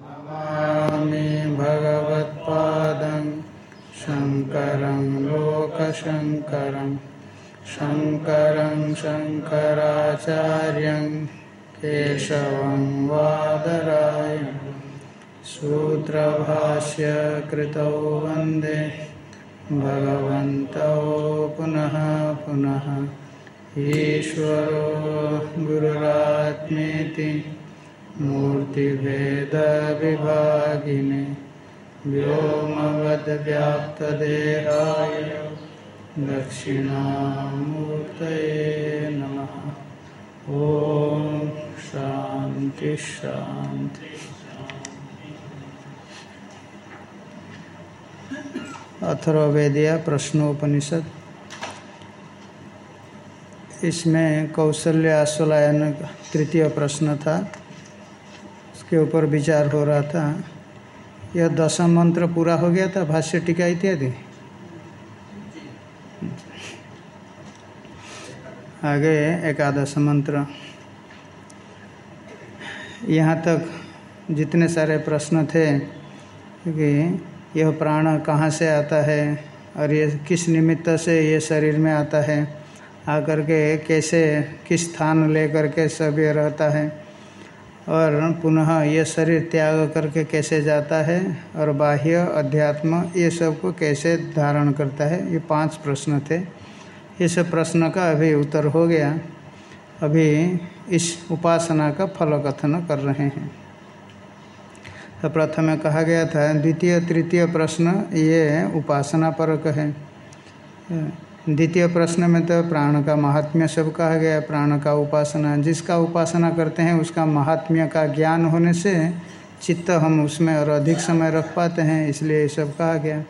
नमामि भगवत्पादं शङ्करं लोकशङ्करं शङ्करं शङ्कराचार्यं केशवं वादराय सूत्रभाष्य कृतौ वंदे भगवन्तौ पुनः पुनः ईश्वरो गुरुरात्मेति मूर्तिभेदविभागिने व्योमवद्व्याप्तदेहाय दक्षिणामूर्तये नमः। ॐ शान्ति शान्ति। अथर्वेदिया प्रश्नोपनिषद इसमें कौशल्य आश्वलायन तृतीय प्रश्न था। उसके ऊपर विचार हो रहा था। यह दशम मंत्र पूरा हो गया था, भाष्य टीका इत्यादि? आगे एकादश मंत्र। यहाँ तक जितने सारे प्रश्न थे कि यह प्राण कहाँ से आता है और ये किस निमित्त से ये शरीर में आता है आकर के कैसे, किस स्थान लेकर के सब ये रहता है और पुनः ये शरीर त्याग करके कैसे जाता है और बाह्य, अध्यात्म ये सबको कैसे धारण करता है, ये पाँच प्रश्न थे। इस प्रश्न का अभी उत्तर हो गया। अभी इस उपासना का फल कथन कर रहे हैं। तो प्रथम कहा गया था, द्वितीय, तृतीय प्रश्न ये उपासना परक है। द्वितीय प्रश्न में तो प्राण का महात्म्य सब कहा गया प्राण का उपासना, जिसका उपासना करते हैं, उसका महात्म्य का ज्ञान होने से चित्त हम उसमें और अधिक समय रख पाते हैं, इसलिए ये सब कहा गया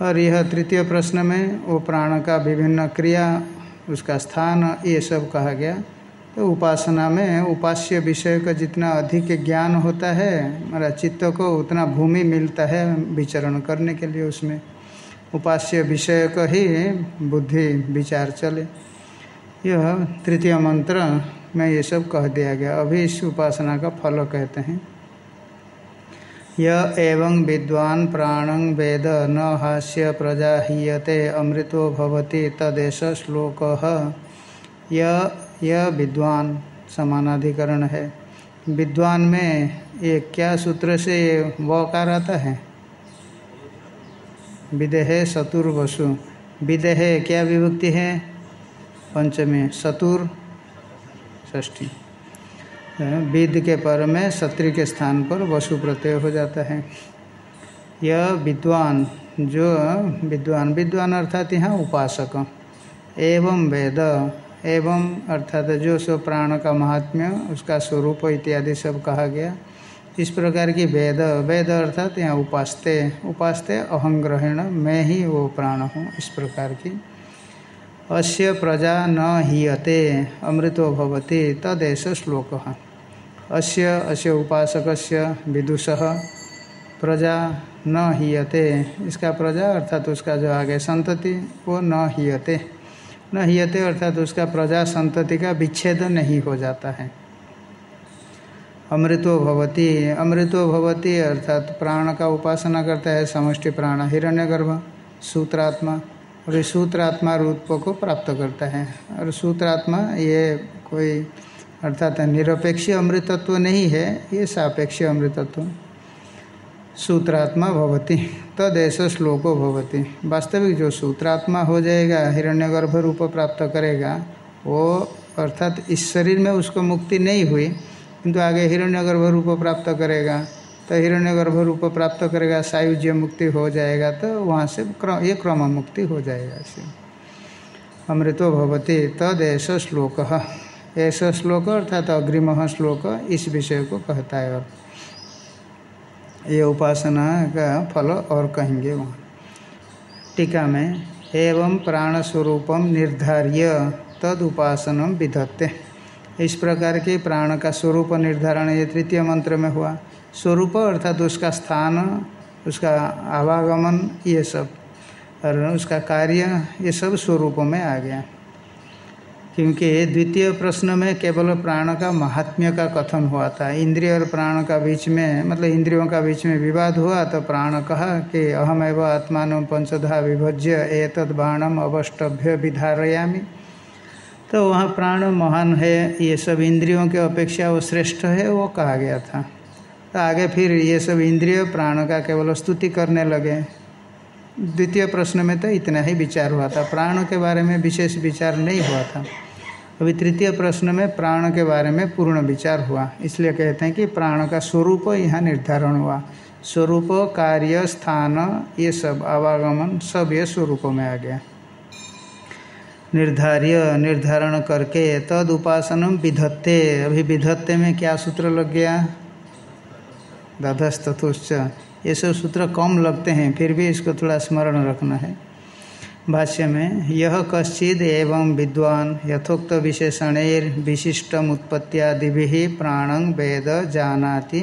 और यह तृतीय प्रश्न में वो प्राण का विभिन्न क्रिया, उसका स्थान, ये सब कहा गया। तो उपासना में उपास्य विषय का जितना अधिक ज्ञान होता है हमारा चित्त को उतना भूमि मिलता है विचरण करने के लिए उसमें। उपास्य विषय का ही बुद्धि विचार चले। यह तृतीय मंत्र में ये सब कह दिया गया। अभी इस उपासना का फल कहते हैं। य एवं विद्वान प्राणं वेद न हास्य प्रजा हीयते अमृतो भवति तदेश श्लोक। यह विद्वान समानाधिकरण है। विद्वान में ये क्या सूत्र से वकार आता है? विदेह सतुर वसु। विदेह क्या विभक्ति है? पंचमी, सतुर, षष्ठी। विद के पर में सत्री के स्थान पर वसु प्रत्यय हो जाता है। यह विद्वान, जो, विद्वान विद्वान अर्थात यहाँ उपासक। एवं वेद, एवं अर्थात जो, सो प्राण का महात्म्य, उसका स्वरूप इत्यादि सब कहा गया। इस प्रकार की वेद वेद अर्थात यहाँ उपासते उपासते अहंग्रहण मैं ही वो प्राण हूँ इस प्रकार की। अस्य प्रजा न हीयते, अमृतो भवति, तदेश श्लोक। अस्य अस्य उपासक विदुष, प्रजा न हीयते, इसका प्रजा अर्थात उसका जो आगे संतति, वो न हीयते। न हीयते अर्थात उसका प्रजा संतति का विच्छेद नहीं हो जाता है। अमृतो भवती अमृतो भवती अर्थात प्राण का उपासना करता है समष्टि प्राण, हिरण्यगर्भ, सूत्रात्मा, और सूत्रात्मा रूप को प्राप्त करता है। और सूत्रात्मा ये कोई अर्थात निरपेक्ष अमृतत्व नहीं है, ये सापेक्ष अमृतत्व। सूत्रात्मा भवती, तदेश श्लोको भवती। वास्तविक जो सूत्रात्मा हो जाएगा, हिरण्यगर्भ रूप प्राप्त करेगा, वो अर्थात इस शरीर में उसको मुक्ति नहीं हुई किंतु आगे हिरण्यगर्भ रूप प्राप्त करेगा तो हिरण्यगर्भ रूप प्राप्त करेगा, सायुज्य मुक्ति हो जाएगा तो वहाँ से क्रम, ये क्रम मुक्ति हो जाएगा इसे अमृतो भवती तद ऐसा श्लोक। ऐसा श्लोक अर्थात अग्रिम श्लोक इस विषय को कहता है। और ये उपासना का फल और कहेंगे वहाँ। टीका में, एवं प्राण स्वरूपम निर्धार्य तद विधत्ते। इस प्रकार के प्राण का स्वरूप निर्धारण ये तृतीय मंत्र में हुआ। स्वरूप अर्थात उसका स्थान, उसका आवागमन, ये सब। और उसका कार्य, ये सब स्वरूप में आ गया। क्योंकि द्वितीय प्रश्न में केवल प्राण का महात्म्य का कथन हुआ था। इंद्रिय और प्राण का बीच में मतलब इंद्रियों का बीच में विवाद हुआ तो प्राण कहा कि अहम एवं आत्मान पंचधा विभज्य, एतद बाणम अवष्टभ्य विधारयामी। तो वहाँ प्राण महान है, ये सब इंद्रियों के अपेक्षा वो श्रेष्ठ है, वो कहा गया था। तो आगे फिर ये सब इंद्रिय प्राण का केवल स्तुति करने लगे। द्वितीय प्रश्न में तो इतना ही विचार हुआ था। प्राण के बारे में विशेष विचार नहीं हुआ था। अभी तृतीय प्रश्न में प्राण के बारे में पूर्ण विचार हुआ। इसलिए कहते हैं कि प्राण का स्वरूप यहाँ निर्धारण हुआ। स्वरूप, कार्य, स्थान, ये सब आवागमन, सब ये स्वरूपों में आ गया। निर्धार्य, निर्धारण करके तद उपासनम विधत्ते। अभी विधत्ते में क्या सूत्र लग गया? दधस्तुश्च ये सब सूत्र कम लगते हैं, फिर भी इसको थोड़ा स्मरण रखना है। भाष्य में यह कश्चिद एवं विद्वान यथोक्त विशेषण विशिष्टम उत्पत्तियादि प्राणं वेद जानाति,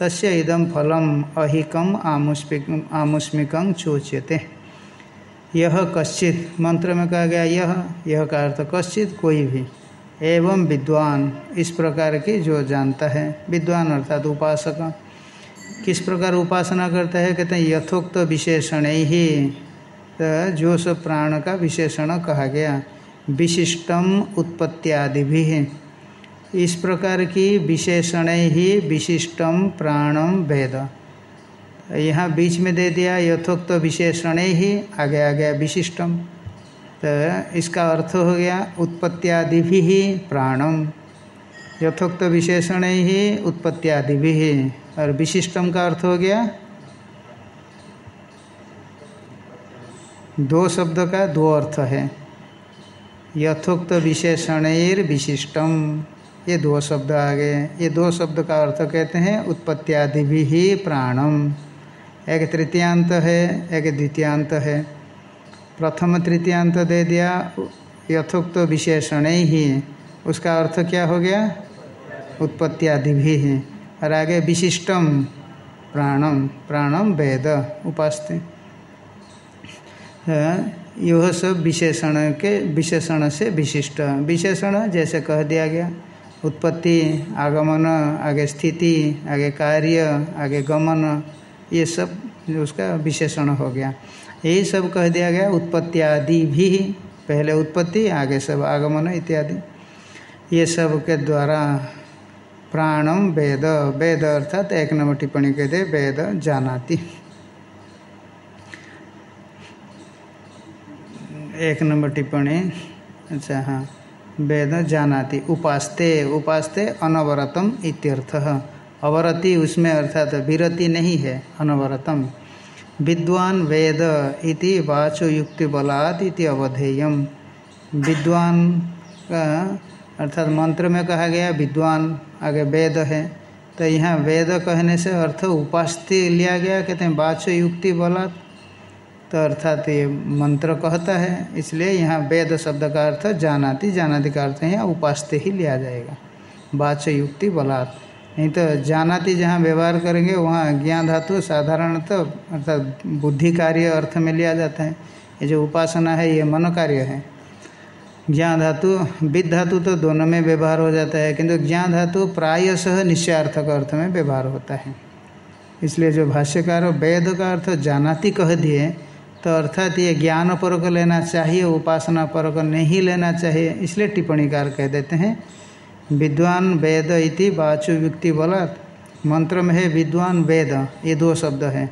तस्य इदम फलम अहिकम आमुष्मिक आमुष्मिकं चोच्यते यह कश्चित, मंत्र में कहा गया यह यह का अर्थ कश्चित कोई भी। एवं विद्वान, इस प्रकार की जो जानता है, विद्वान अर्थात उपासक, किस प्रकार उपासना करता है, कहते हैं, यथोक्त तो विशेषण ही। तो जो सब प्राण का विशेषण कहा गया, विशिष्टम उत्पत्तियादि भी है इस प्रकार की विशेषण ही विशिष्टम प्राणम वेद। यहाँ बीच में दे दिया, यथोक्त विशेषण ही, आगे आ गया विशिष्टम। तो इसका अर्थ हो गया उत्पत्तियादि भी प्राणम। यथोक्त विशेषण ही उत्पत्तियादि भी और विशिष्टम का अर्थ हो गया, दो शब्द का दो अर्थ है। यथोक्त विशेषण विशिष्टम। ये दो शब्द आ गए ये दो शब्द का अर्थ कहते हैं उत्पत्तियादि भी प्राणम। एक तृतीयांत है, एक द्वितीयांत है। प्रथम तृतीयांत दे दिया, यथोक्त विशेषण ही। उसका अर्थ क्या हो गया? उत्पत्तियादि भी है। और आगे विशिष्टम, प्राणम प्राणम वेद उपास्ते। यह सब विशेषण के, विशेषण से विशिष्ट। विशेषण जैसे कह दिया गया। उत्पत्ति, आगमन, आगे स्थिति, आगे कार्य, आगे गमन ये सब उसका विशेषण हो गया। यही सब कह दिया गया, उत्पत्ति आदि भी पहले उत्पत्ति, आगे सब आगमन इत्यादि। ये सब के द्वारा प्राणम वेद वेद अर्थात एक नंबर टिप्पणी कहते वेद जानाति। एक नंबर टिप्पणी अच्छा हाँ वेद जानाति, उपास्ते उपास्ते अनवरतम इत्यर्थ। अवरति उसमें अर्थात विरति नहीं है, अनवरतम। विद्वान वेद इति वाचो युक्ति बलात् इति अवधेयम। विद्वान का अर्थात मंत्र में कहा गया, विद्वान, आगे वेद है। तो यहाँ वेद कहने से अर्थ उपास्ति लिया गया, कहते हैं बाच युक्ति बलात्। तो अर्थात ये मंत्र कहता है, इसलिए यहाँ वेद शब्द का अर्थ जानाति जानाति का अर्थ यहाँ उपास्ते ही लिया जाएगा। बाच युक्ति बलात्। नहीं तो जानाति जहाँ व्यवहार करेंगे वहाँ ज्ञान धातु साधारणतः तो, अर्थात बुद्धि कार्य अर्थ में लिया जाता है। ये जो उपासना है ये मन कार्य है। ज्ञान धातु विद धातु तो दोनों में व्यवहार हो जाता है किंतु ज्ञान धातु प्रायशः निश्चयार्थक अर्थ में व्यवहार होता है। इसलिए जो भाष्यकार वेद का अर्थ जानाति कह दिए तो अर्थात ये ज्ञान परक लेना चाहिए उपासना परक नहीं लेना चाहिए इसलिए टिप्पणीकार कह देते हैं। विद्वान वेद इति वाचु युक्ति बोला मंत्र में है विद्वान वेद, ये दो शब्द है।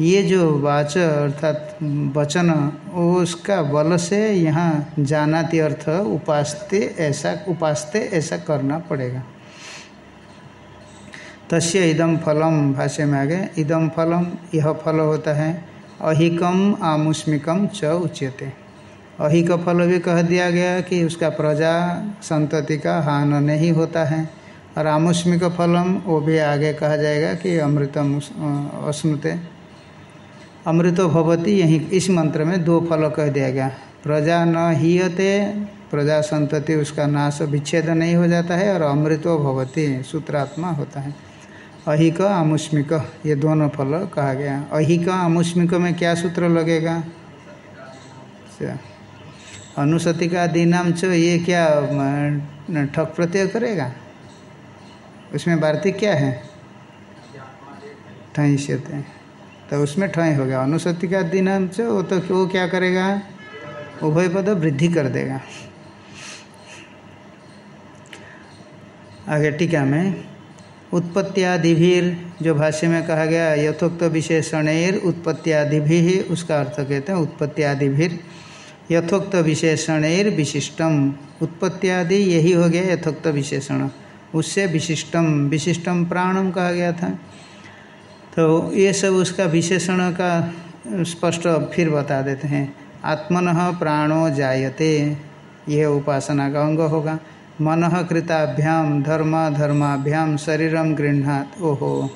ये जो वाच अर्थात वचन, उसका बल से यहाँ जानाति अर्थ उपासते ऐसा उपासते ऐसा करना पड़ेगा। तस्य इदम फलम, भाष्य में आगे इदम फलम, यह फल होता है, अहिकम आमुष्मिकम च उच्यते। अहिक फल भी कह दिया गया कि उसका प्रजा संतति का हान नहीं होता है। और आमुष्मिक फलम, वो भी आगे कहा जाएगा कि अमृतम अस्मृत अमृतो भवती, यही इस मंत्र में दो फल कह दिया गया। प्रजा न हीयते, प्रजा संतति उसका नाश, विच्छेद नहीं हो जाता है और अमृतो भवती, सूत्रात्मा होता है। अहिक आमुष्मिक ये दोनों फल कहा गया। अहिक आमुष्मिक में क्या सूत्र लगेगा? अनुसति का च ये क्या ठक प्रत्यय करेगा? उसमें वार्तिक क्या है? ठहिष्यते तो उसमें ठय हो गया। अनुसति का च वो तो वो क्या करेगा? उभय पद वृद्धि कर देगा। आगे टीका में उत्पत्तियादिभीर जो भाष्य में कहा गया, यथोक्त विशेषणेर उत्पत्तियादिभि, उसका अर्थ कहते हैं उत्पत्तियादिभीर यथोक्त विशेषणेर विशिष्टम। उत्पत्तियादि यही हो गया यथोक्त विशेषण। उससे विशिष्टम विशिष्टम प्राणम कहा गया था। तो ये सब उसका विशेषण का स्पष्ट फिर बता देते हैं। आत्मन प्राणो जायते। यह उपासना का अंग होगा। मन कृताभ्याम धर्म धर्माभ्याम शरीरम गृहणात। ओहो।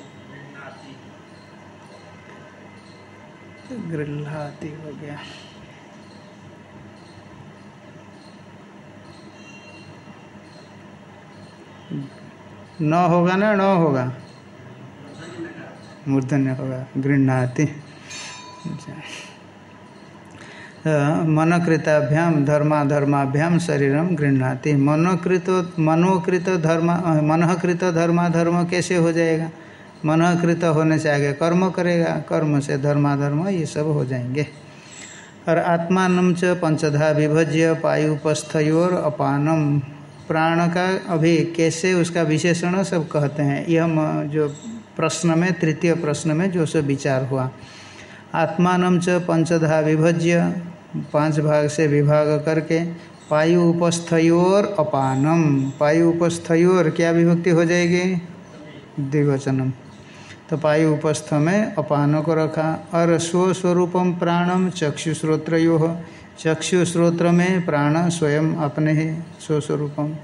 गृहाती हो गया। न होगा ना, न होगा। मूर्धन्य होगा, गृहणाति। अच्छा। मनकृताभ्याम, धर्माधर्माभ्याम, शरीरम गृहणाति। मनोकृत मनोकृत धर्म मनकृत धर्माधर्म कैसे हो जाएगा? मनोकृत होने से आगे कर्म करेगा, कर्म से धर्माधर्म, ये सब हो जाएँगे। और आत्मान च पंचधा विभज्य, पायुपस्थयोर अपानम। प्राण का अभी कैसे उसका विशेषण सब कहते हैं। यह जो प्रश्न में, तृतीय प्रश्न में जो सब विचार हुआ। आत्मान च पंचधा विभज्य, पाँच भाग से विभाग करके पायु उपस्थयोर अपानम। पायु उपस्थयोर क्या विभक्ति हो जाएगी? द्विवचनम। तो पायु उपस्थ में अपान को रखा। और स्वस्वरूपम प्राणम चक्षुश्रोत्रो चक्षु श्रोत्र में प्राण स्वयं अपने ही स्वस्वरूपम।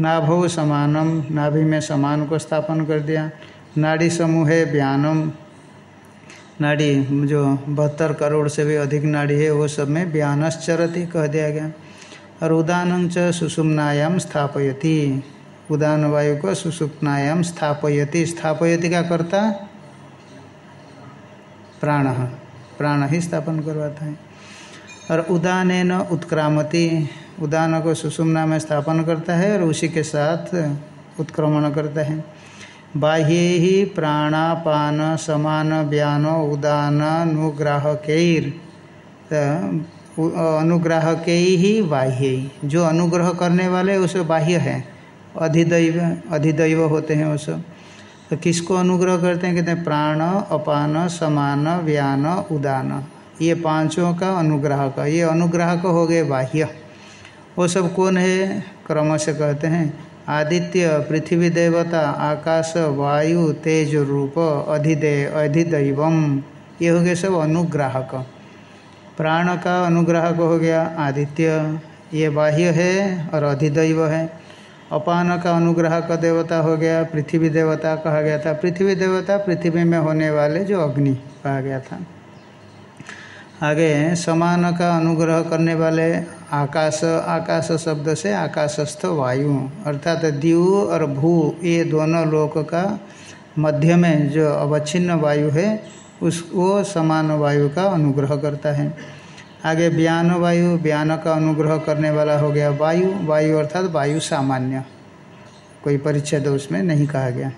नाभो समानम, नाभि में समान को स्थापन कर दिया। नाड़ी समूहे व्यानम नाड़ी जो बहत्तर करोड़ से भी अधिक नाड़ी है, वो सब में व्यानश्चरती कह दिया गया। और उदान च सुषुम्नायाम स्थापयति। उदान वायु को सुषुप्नायाम स्थापयति। स्थापयति का करता प्राण। प्राण ही स्थापन करवाता है। और उदान न उत्क्रामति। उदान को सुषुम्ना में स्थापन करता है और उसी के साथ उत्क्रमण करता है। बाह्य ही प्राणापान समान व्यान उदान अनुग्राहकैर। अनुग्राहक ही बाह्य। जो अनुग्रह करने वाले उस बाह्य है। अधिदैव अधिदैव होते हैं उस। तो किसको अनुग्रह करते हैं? कहते हैं प्राण, अपान, समान, व्यान, उदान। ये पाँचों का अनुग्राहक ये अनुग्राहक हो गए बाह्य। वो सब कौन है? क्रम से कहते हैं, आदित्य, पृथ्वी देवता, आकाश, वायु, तेज रूप, अधिदे, अधिदैवम। ये हो गए सब अनुग्राहक। प्राण का अनुग्राहक हो गया आदित्य। ये बाह्य है और अधिदैव है। अपान का अनुग्राहक देवता हो गया, पृथ्वी देवता कहा गया था। पृथ्वी देवता पृथ्वी में होने वाले जो अग्नि कहा गया था। आगे समान का अनुग्रह करने वाले आकाश आकाश शब्द से आकाशस्थ वायु, अर्थात द्यू और भू, ये दोनों लोक का मध्य में जो अवच्छिन्न वायु है, उस, वो समान वायु का अनुग्रह करता है। आगे व्यान वायु व्यान का अनुग्रह करने वाला हो गया वायु वायु अर्थात वायु सामान्य। कोई परिच्छेद उसमें नहीं कहा गया।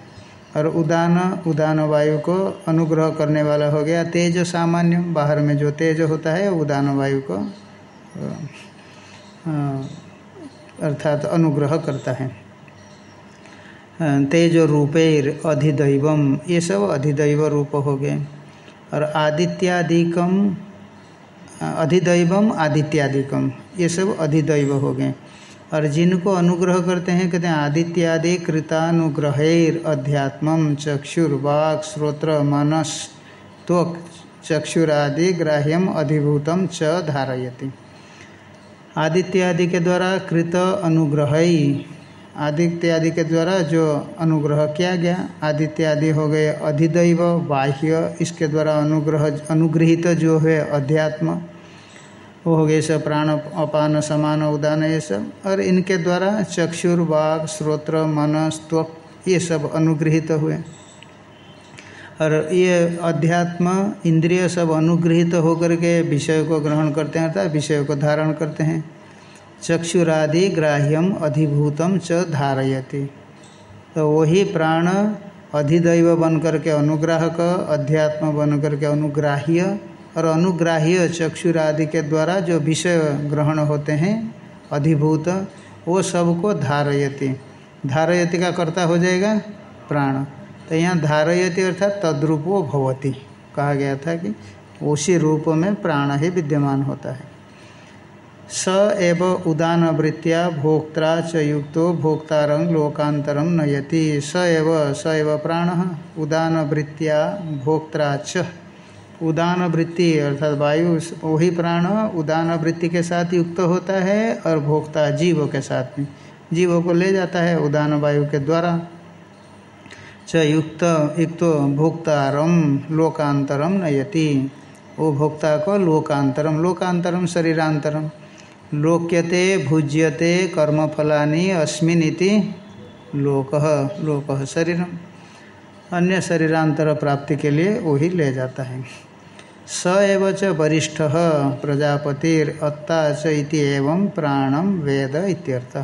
और उदान उदान वायु को अनुग्रह करने वाला हो गया। तेज सामान्य, बाहर में जो तेज होता है, उदान वायु को अर्थात अनुग्रह करता है। तेज रूपेर अधिदैवम, ये सब अधिदैव रूप हो गए। और आदित्यादिकम अधिदैवम, आदित्यादिकम, ये सब अधिदैव हो गए। और जिनको अनुग्रह करते हैं, कहते हैं, आदित्यादि कृतानुग्रहेर अध्यात्म चक्षुर्वाक श्रोत्र मनस त्वक चक्षुरादि ग्राह्यम अधिभूतम च धारयति। आदित्यादि के द्वारा कृत अनुग्रह, आदित्यादि के द्वारा जो अनुग्रह किया गया, आदित्यादि हो गए अधिदैव बाह्य, इसके द्वारा अनुग्रह, अनुग्रहित जो है अध्यात्म वो हो गए सब प्राण अपान, समान उदान, ये सब। और इनके द्वारा चक्षुर वाग श्रोत्र मन स्त्वक ये सब अनुग्रहित हुए। और ये अध्यात्म, इंद्रिय सब अनुग्रहित होकर के विषय को ग्रहण करते हैं, अर्थात विषय को धारण करते हैं। चक्षुरादि ग्राह्यम अधिभूतम च धारयति। तो वही प्राण अधिदैव बन करके अनुग्राहक, अध्यात्म बन करके अनुग्राह्य और अनुग्राह्य चक्षुरादि के द्वारा जो विषय ग्रहण होते हैं, अधिभूत, वो सबको धारयति। धारयति का कर्ता हो जाएगा प्राण। तो यहाँ धारयति अर्थात तद्रूपो भवती। कहा गया था कि उसी रूप में प्राण ही विद्यमान होता है। स एव उदान वृत्तिया भोक्ता च युक्तो भोक्तारं लोकांतरम नयति। स एव स एव प्राण उदान वृत्तिया भोक्ता च। उदान वृत्ति अर्थात वायु, वही प्राण उदान वृत्ति के साथ युक्त होता है और भोक्ता जीवों के साथ में। जीवों को ले जाता है उदान वायु के द्वारा। च युक्त युक्त भोक्तारम लोकांतरम नयति। वो भोक्ता को लोकांतरम लोकांतरम शरीरांतरम लोक्यते, भुज्यते, कर्मफलानि अस्मिनिति लोक लोक शरीरम। अन्य शरीरांतर प्राप्ति के लिए वही ले जाता है। स एव च वरिष्ठ, प्रजापतिर अत्ता च एवं प्राणम वेद इत्यर्थ।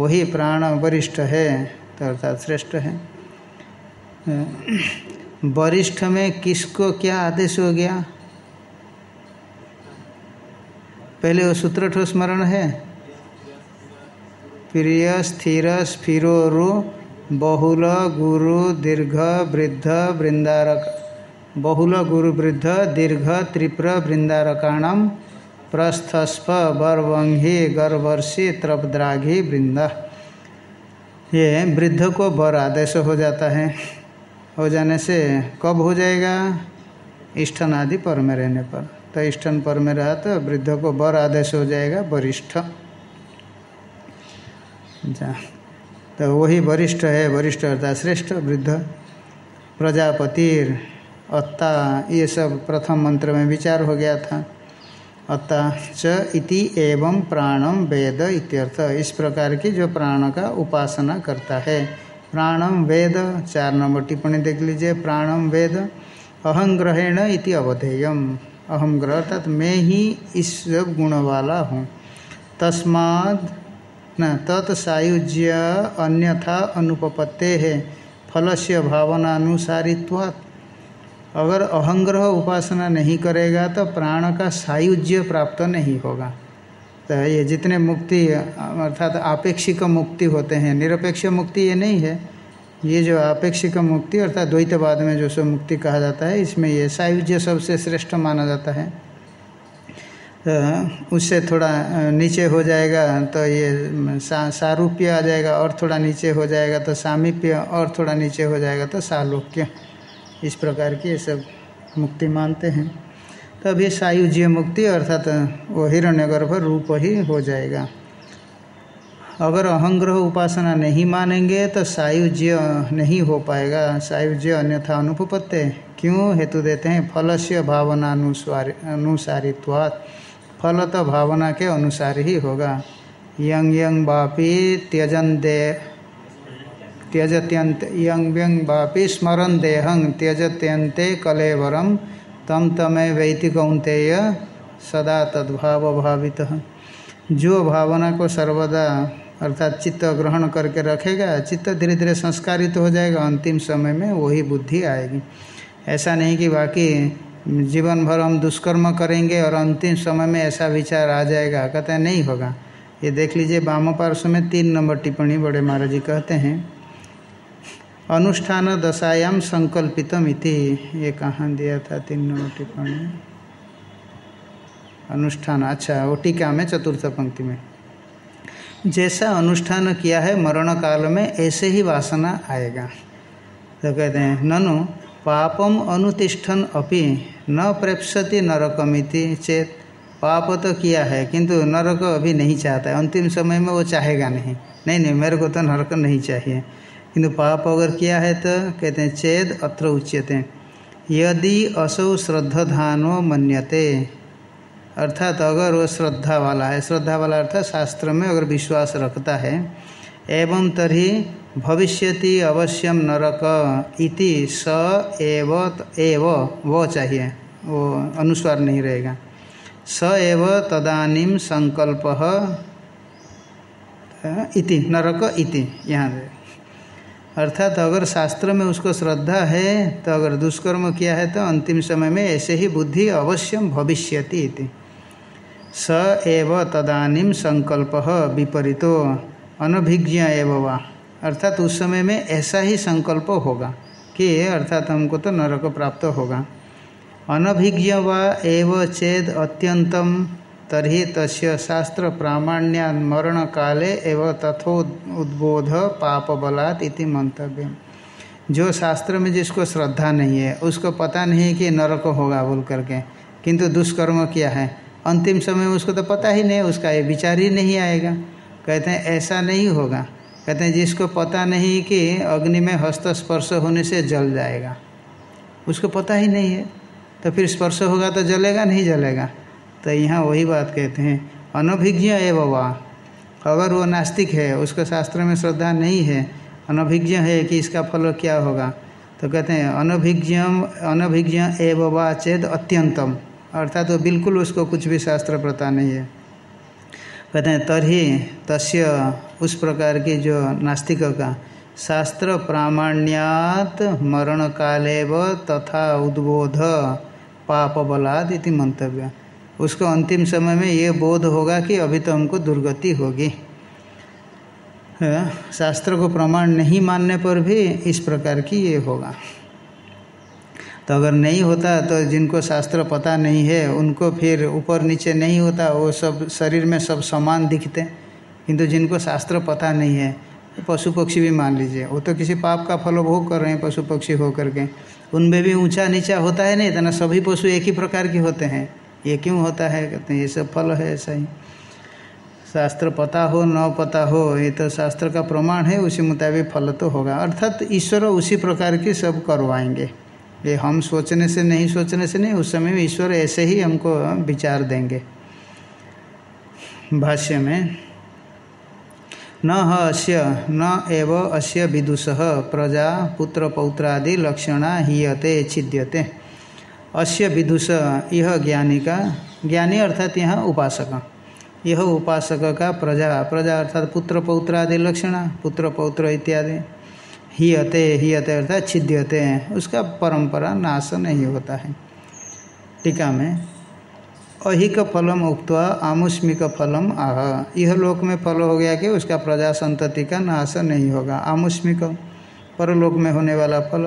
वही प्राण वरिष्ठ है तो अर्थात श्रेष्ठ है। वरिष्ठ में किसको क्या आदेश हो गया? पहले वो सूत्र ठो स्मरण है। प्रिय, स्थिर स्फिरो बहुल, गुरु, दीर्घ, वृद्ध, वृंदारक। बहुल गुरु वृद्ध दीर्घ त्रिप्र वृंदारकाणम प्रस्थस्फ बरवंगी गर्वर्षि त्रपद्राघी वृंद ये वृद्ध को बर आदेश हो जाता है। हो जाने से कब हो जाएगा? इष्टन आदि पर में रहने पर। तो इष्टन पर में रहा तो वृद्ध को बर आदेश हो जाएगा, वरिष्ठ। जा। तो वही वरिष्ठ है, वरिष्ठ अर्थात श्रेष्ठ वृद्ध, प्रजापतिर। अत्ता ये सब प्रथम मंत्र में विचार हो गया था। अत्ता च इति एवं प्राणम वेद इत्यर्थ। इस प्रकार की जो प्राण का उपासना करता है। प्राणम वेद, चार नंबर टिप्पणी देख लीजिए। प्राणम वेद अहंग्रहेण इति अवधेयम। अहम ग्रह अर्थात मैं ही इस गुण वाला हूँ। तस्माद, न, तत्सायुज्य अन्यथा अनुपपत्ते। है फलस्य भावनानुसारित्वात्। अगर अहंग्रह उपासना नहीं करेगा तो प्राण का सायुज्य प्राप्त नहीं होगा। तो ये जितने मुक्ति, अर्थात आपेक्षिक मुक्ति होते हैं, निरपेक्ष मुक्ति ये नहीं है। ये जो आपेक्षिक मुक्ति, अर्थात द्वैतवाद में जो सो मुक्ति कहा जाता है, इसमें ये सायुज्य सबसे श्रेष्ठ माना जाता है। तो उससे थोड़ा नीचे हो जाएगा तो ये सा, सारूप्य आ जाएगा, और थोड़ा नीचे हो जाएगा तो सामीप्य, और थोड़ा नीचे हो जाएगा तो सालोक्य। इस प्रकार की ये सब मुक्ति मानते हैं। तभी सायुज्य मुक्ति अर्थात वो हिरण्यगर्भ रूप ही हो जाएगा। अगर अहंग्रह उपासना नहीं मानेंगे तो सायुज्य नहीं हो पाएगा। सायुज्य अन्यथा अनुपत्य क्यों? हेतु देते हैं फल से भावना अनुसार, अनुसारित्वात्। फल तो भावना के अनुसार ही होगा। यंग यंग बापी त्यजन दे त्यजत्यंत यंग व्यंग वापि स्मरण देहं त्यजत्यंते कलेवरम तम तमे वैति कौंतेय सदा तद्भाव भावित जो भावना को सर्वदा, अर्थात चित्त ग्रहण करके रखेगा, चित्त धीरे धीरे संस्कारित तो हो जाएगा, अंतिम समय में वही बुद्धि आएगी। ऐसा नहीं कि बाकी जीवन भर हम दुष्कर्म करेंगे और अंतिम समय में ऐसा विचार आ जाएगा कहते नहीं होगा। ये देख लीजिए वाम पार्श्व में तीन नंबर टिप्पणी बड़े महाराज जी कहते हैं। अनुष्ठान दशायाम संकल्पितम इति ये कहाँ दिया था तीन नंबर टिप्पणी। अनुष्ठान अच्छा वो टीका में चतुर्थ पंक्ति में। जैसा अनुष्ठान किया है मरण काल में, ऐसे ही वासना आएगा। तो कहते हैं, ननु, पापम अनुतिष्ठन अपि न प्रेप्सति नरकमिति चेत पाप तो किया है, किंतु नरक अभी नहीं चाहता है। अंतिम समय में वो चाहेगा नहीं। नहीं नहीं, मेरे को तो नरक नहीं चाहिए। किंतु पाप अगर किया है तो कहते हैं चेद अत्र उच्यते। यदि असौ श्रद्धाधानो मन्यते। अर्थात अगर वो श्रद्धा वाला है, श्रद्धा वाला अर्थात शास्त्र में अगर विश्वास रखता है, एवं तरी भविष्यति अवश्यम नरक इति स एव एव, वो चाहिए, वो अनुस्वार नहीं रहेगा। स एव तदानीम संकल्प इति, नरक इति, यहाँ अर्थात अगर शास्त्र में उसको श्रद्धा है तो अगर दुष्कर्म किया है तो अंतिम समय में ऐसे ही बुद्धि अवश्यम भविष्यति इति। स एव तदानीम संकल्प विपरीतो, अनभिज्ञ एव वा। अर्थात उस समय में ऐसा ही संकल्प होगा कि अर्थात हमको तो नरक प्राप्त होगा। अनभिज्ञ व एव चेद अत्यंतम तरी तस्य शास्त्र प्रामाण्य मरण काले एव तथोद्बोध पाप बलात् मंतव्य जो शास्त्र में जिसको श्रद्धा नहीं है, उसको पता नहीं कि नरक होगा बोल करके। किंतु दुष्कर्म किया है? अंतिम समय में उसको तो पता ही नहीं, उसका ये विचार ही नहीं आएगा। कहते हैं, ऐसा नहीं होगा। कहते हैं, जिसको पता नहीं कि अग्नि में हस्त स्पर्श होने से जल जाएगा, उसको पता ही नहीं है। तो फिर स्पर्श होगा तो जलेगा, नहीं जलेगा। तो यहाँ वही बात कहते हैं, अनभिज्ञ एवं वाह अगर वो नास्तिक है, उसको शास्त्र में श्रद्धा नहीं है, अनभिज्ञ है कि इसका फल क्या होगा? तो कहते हैं अनभिज्ञ अनभिज्ञ एवं वा चेत अत्यंतम। अर्थात वो बिल्कुल उसको कुछ भी शास्त्र पता नहीं है। कहते हैं, तरही तस्य उस प्रकार की जो नास्तिक का, शास्त्र प्रामाण्यात मरण काले तथा उद्बोध पाप बलाद इति मंतव्य। उसको अंतिम समय में ये बोध होगा कि अभी तो हमको दुर्गति होगी। शास्त्र को प्रमाण नहीं मानने पर भी इस प्रकार की ये होगा। तो अगर नहीं होता तो जिनको शास्त्र पता नहीं है, उनको फिर ऊपर नीचे नहीं होता, वो सब शरीर में सब समान दिखते। किंतु जिनको शास्त्र पता नहीं है, पशु पक्षी भी मान लीजिए, वो तो किसी पाप का फल भोग कर रहे हैं पशु पक्षी होकर के। उनमें भी ऊँचा नीचा होता है नहीं इतना सभी पशु एक ही प्रकार के होते हैं। ये क्यों होता है? कहते हैं, ये सब फल है ऐसा ही। शास्त्र पता हो, न पता हो, ये तो शास्त्र का प्रमाण है, उसी मुताबिक फल तो होगा। अर्थात ईश्वर उसी प्रकार की सब करवाएँगे। ये हम सोचने से नहीं, सोचने से नहीं, उस समय में ईश्वर ऐसे ही हमको विचार देंगे। भाष्य में, न अश्य न एव अश्य विदुष, प्रजा, पुत्र, पौत्रादि लक्षणा हीयते, छिद्यते। अश्य विदुष यह ज्ञानी का ज्ञानी अर्थात यहाँ उपासक। यह उपासक का प्रजा प्रजा अर्थात पुत्र, पौत्र आदि लक्षणा, पुत्र, पौत्र इत्यादि। हियते हियते अर्थात छिद्यते। हैं उसका परंपरा नाश नहीं होता है। टीका में, अहिक फलम उक्त आमुष्मिक फलम आह। यह लोक में फल हो गया कि उसका प्रजा संतति का नाश नहीं होगा। आमुष्मिक, परलोक में होने वाला फल।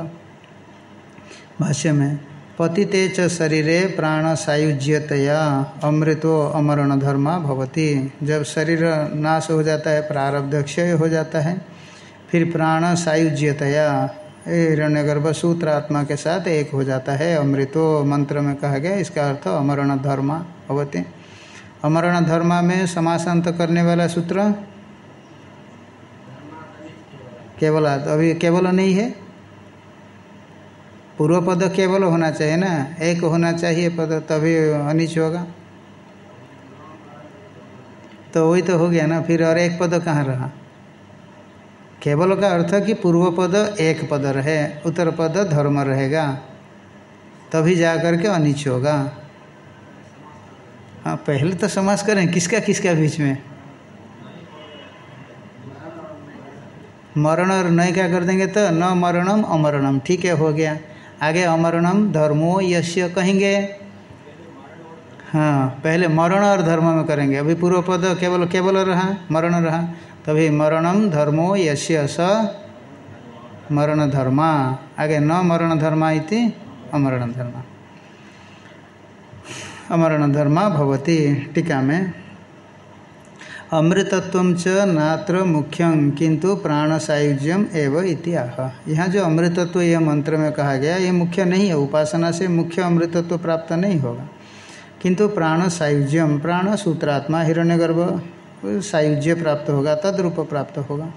भाष्य में पतिते च शरीरे प्राण सायुज्यतया अमृतो अमरण धर्मा भवती। जब शरीर नाश हो जाता है, प्रारब्ध क्षय हो जाता है, फिर प्राण सायुज्यतया हिरण्यगर्भ सूत्र आत्मा के साथ एक हो जाता है, अमृतो मंत्र में कहा गया, इसका अर्थ अमरण धर्मा भवती। अमरण धर्मा में समासांत करने वाला सूत्र? केवल, अभी केवल नहीं है। पूर्व पद केवल होना चाहिए ना? एक होना चाहिए पद, तभी अनिच होगा। तो वही तो हो गया ना, फिर और एक पद कहाँ रहा? केवल का अर्थ कि पूर्व पद एक पद रहे, उत्तर पद धर्म रहेगा, तभी जा कर के अनिच होगा। हाँ पहले तो समास करें, किसका किसका बीच में? मरण और नय क्या कर देंगे तो न मरणम, अमरणम, ठीक है, हो गया। आगे अमरणम धर्मो यश्य कहेंगे। हाँ पहले मरण और धर्म में करेंगे। अभी पूर्व पद केवल केवल रहा, मरण रहा। तभी मरणम धर्मो यश्य स मरण धर्मा। आगे न मरण धर्मा इति, अमरण धर्मा। अमरण धर्मा भवती, टीका में। अमृतत्व च नात्र मुख्यम किंतु प्राण सायुज्यम एवं इति आह। यहाँ जो अमृतत्व यह मंत्र में कहा गया, ये मुख्य नहीं है। उपासना से मुख्य अमृतत्व प्राप्त नहीं होगा। किंतु प्राण सायुज्यम प्राण सूत्रात्मा हिरण्यगर्भ सायुज्य प्राप्त होगा, तद्रूप प्राप्त होगा।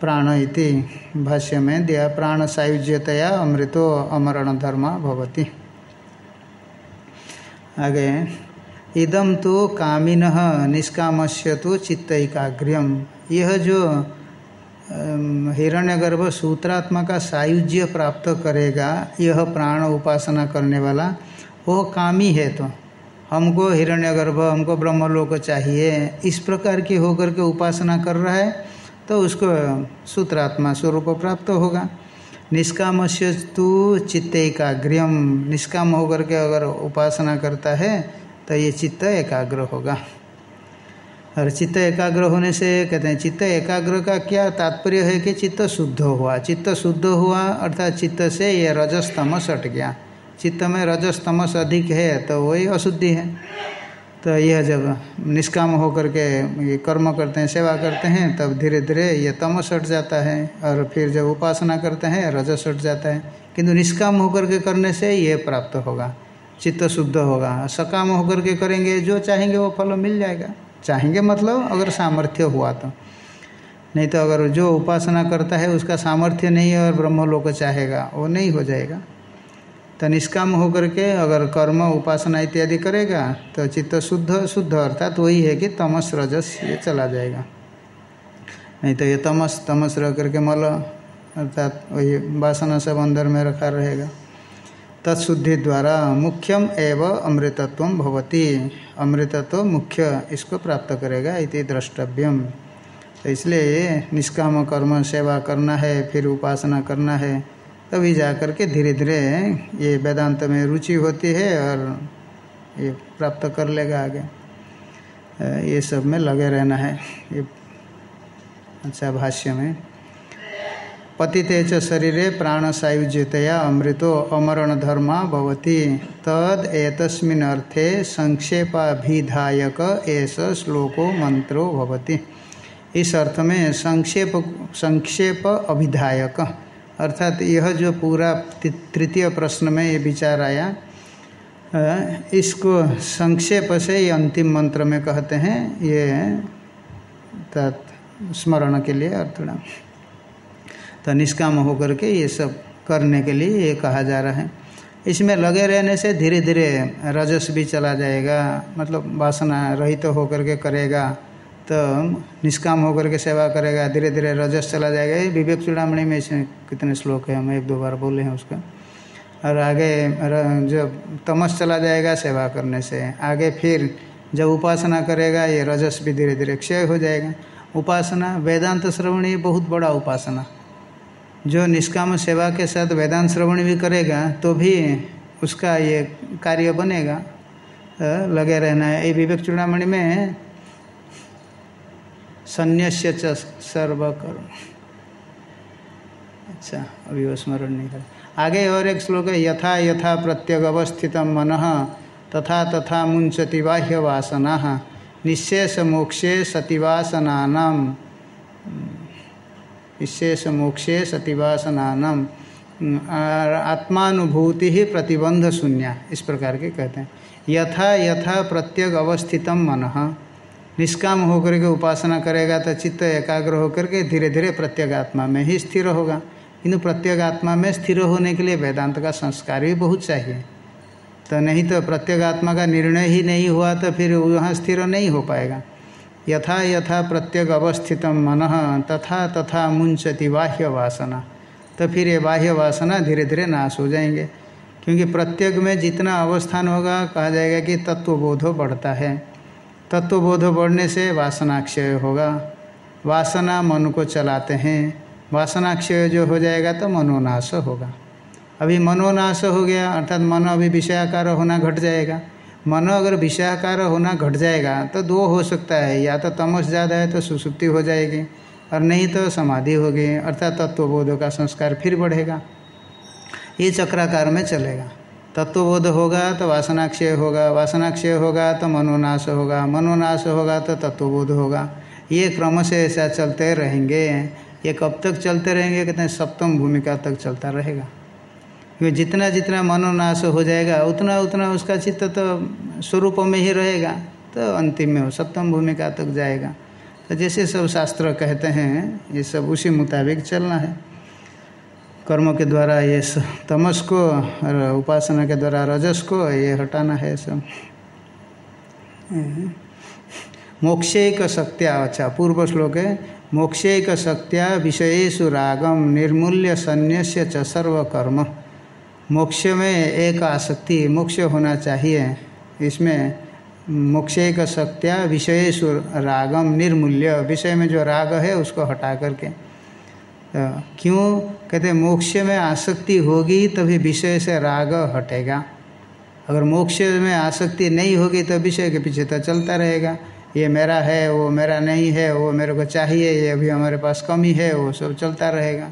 प्राण इति भाष्य में दिया प्राण सायुज्यतया अमृतो अमरण धर्मा भवति। आगे इदम तो कामिन निष्कामस्य तो चित्त चित्तकाग्र्यम यह जो हिरण्यगर्भ सूत्रात्मा का सायुज्य प्राप्त करेगा, यह प्राण उपासना करने वाला वह कामी है तो। हमको हिरण्यगर्भ, हमको ब्रह्मलोक चाहिए, इस प्रकार की होकर के उपासना कर रहा है तो उसको सूत्रात्मा स्वरूप प्राप्त होगा। निष्काम से तो चित्त एकाग्र्यम निष्काम होकर के अगर उपासना करता है तो ये चित्त एकाग्र होगा। और चित्त एकाग्र होने से कहते हैं, चित्त एकाग्र का क्या तात्पर्य है कि चित्त शुद्ध हुआ? चित्त शुद्ध हुआ, अर्थात चित्त से ये रजस्तमस हट गया। चित्त में रजस्तमस अधिक है तो वही अशुद्धि है। तो यह जब निष्काम होकर के ये कर्म करते हैं, सेवा करते हैं, तब धीरे धीरे ये तमस हट जाता है। और फिर जब उपासना करते हैं, रजस हट जाता है। किंतु निष्काम होकर के करने से ये प्राप्त होगा। चित्त शुद्ध होगा। सकाम होकर के करेंगे, जो चाहेंगे वो फल मिल जाएगा। चाहेंगे मतलब अगर सामर्थ्य हुआ तो। नहीं तो अगर जो उपासना करता है उसका सामर्थ्य नहीं है और ब्रह्मलोक चाहेगा, वो नहीं हो जाएगा। तो निष्काम होकर के अगर कर्म, उपासना इत्यादि करेगा तो चित्त शुद्ध शुद्ध अर्थात तो वही है कि तमस, रजस, ये चला जाएगा। नहीं तो ये तमस तमस रह करके मल, अर्थात वही वासना सब अंदर में रखा रहेगा। तत्शुद्धि द्वारा मुख्यम एव अमृतत्व भवती। अमृतत्व मुख्य, इसको प्राप्त करेगा इति द्रष्टव्यम। तो इसलिए निष्काम कर्म, सेवा करना है, फिर उपासना करना है, तभी जा कर के धीरे धीरे ये वेदांत में रुचि होती है और ये प्राप्त कर लेगा आगे। ये सब में लगे रहना है, ये अच्छा भाष्य में। पतिते च शरीरे प्राण सायुज्यतया अमृतो अमरण धर्मा भवति। तद एतस्मिन् अर्थे संक्षेपाभिधायक एस श्लोको मंत्रो भवति। इस अर्थ में संक्षेप संक्षेप अभिधायक। अर्थात यह जो पूरा तृतीय प्रश्न में ये विचार आया इसको संक्षेप से ये अंतिम मंत्र में कहते हैं, ये स्मरण के लिए अर्थड़ा तो निष्काम होकर के ये सब करने के लिए ये कहा जा रहा है। इसमें लगे रहने से धीरे धीरे रजस भी चला जाएगा मतलब वासना रहित तो होकर के करेगा तो निष्काम होकर के सेवा करेगा धीरे धीरे रजस चला जाएगा। ये विवेक चूड़ामणि में इसमें कितने श्लोक है, हम एक दो बार बोले हैं उसका। और आगे जब तमस चला जाएगा सेवा करने से, आगे फिर जब उपासना करेगा, ये रजस भी धीरे धीरे क्षय हो जाएगा। उपासना, वेदांत श्रवण, ये बहुत बड़ा उपासना। जो निष्काम सेवा के साथ वेदांत श्रवण भी करेगा तो भी उसका ये कार्य बनेगा। लगे रहना है। ये विवेक चूड़ामणि में संन्यास्य च सर्वकर्म। अच्छा अभी वो स्मरण नहीं कर आगे और एक श्लोक है, यथा यथा प्रत्यग अवस्थित मन, तथा तथा मुंचति बाह्य वासना निशेष मोक्षे सतिवासना निशेष मोक्षे सतिवासना आत्मानुभूति ही प्रतिबंध शून्य इस प्रकार के कहते हैं। यथा यथा प्रत्यग अवस्थितम मन। निष्काम होकर के उपासना करेगा तो चित्त एकाग्र होकर के धीरे धीरे प्रत्येगात्मा में ही स्थिर होगा। किंतु प्रत्येगात्मा में स्थिर होने के लिए वेदांत का संस्कार भी बहुत चाहिए। तो नहीं तो प्रत्येगात्मा का निर्णय ही नहीं हुआ तो फिर वहाँ स्थिर नहीं हो पाएगा। यथा यथा प्रत्येक अवस्थित मन, तथा तथा मुंचति बाह्य वासना तो फिर ये बाह्य वासना धीरे धीरे नाश हो जाएँगे। क्योंकि प्रत्येक में जितना अवस्थान होगा, कहा जाएगा कि तत्वबोध बढ़ता है। तत्वबोध बढ़ने से वासनाक्षय होगा। वासना मन को चलाते हैं। वासनाक्षय जो हो जाएगा तो मनोनाश होगा। अभी मनोनाश हो गया, अर्थात मन अभी विषयाकार होना घट जाएगा। मन अगर विषयाकार होना घट जाएगा तो दो हो सकता है। या तो तमस ज़्यादा है तो सुसुप्ति हो जाएगी। और नहीं तो समाधि होगी, अर्थात तत्वबोध का संस्कार फिर बढ़ेगा। ये चक्राकार में चलेगा। तत्वबोध होगा तो वासनाक्षय होगा। वासनाक्षय होगा तो मनोनाश होगा। मनोनाश होगा तो तत्वबोध होगा। ये क्रम से ऐसा चलते रहेंगे। ये कब तक चलते रहेंगे, कहते हैं सप्तम भूमिका तक चलता रहेगा। क्योंकि जितना जितना मनोनाश हो जाएगा, उतना उतना उसका चित्त तो स्वरूप में ही रहेगा तो अंतिम में हो सप्तम भूमिका तक जाएगा। तो जैसे सब शास्त्र कहते हैं, ये सब उसी मुताबिक चलना है। कर्म के द्वारा ये तमस को और उपासना के द्वारा रजस को ये हटाना है सब। मोक्षेक शक्त्या अच्छा पूर्व श्लोक है, मोक्षेक शक्त्या विषयेशु रागम निर्मूल्य संन्यास्य च सर्वकर्म। मोक्ष में एक आसक्ति मोक्ष होना चाहिए। इसमें मोक्षेक शक्त्या विषयेशु रागम निर्मूल्य। विषय में जो राग है, उसको हटा करके। तो क्यों? कहते मोक्ष में आसक्ति होगी, तभी विषय से राग हटेगा। अगर मोक्ष में आसक्ति नहीं होगी तो विषय के पीछे तो चलता रहेगा। ये मेरा है, वो मेरा नहीं है, वो मेरे को चाहिए, ये अभी हमारे पास कमी है, वो सब चलता रहेगा।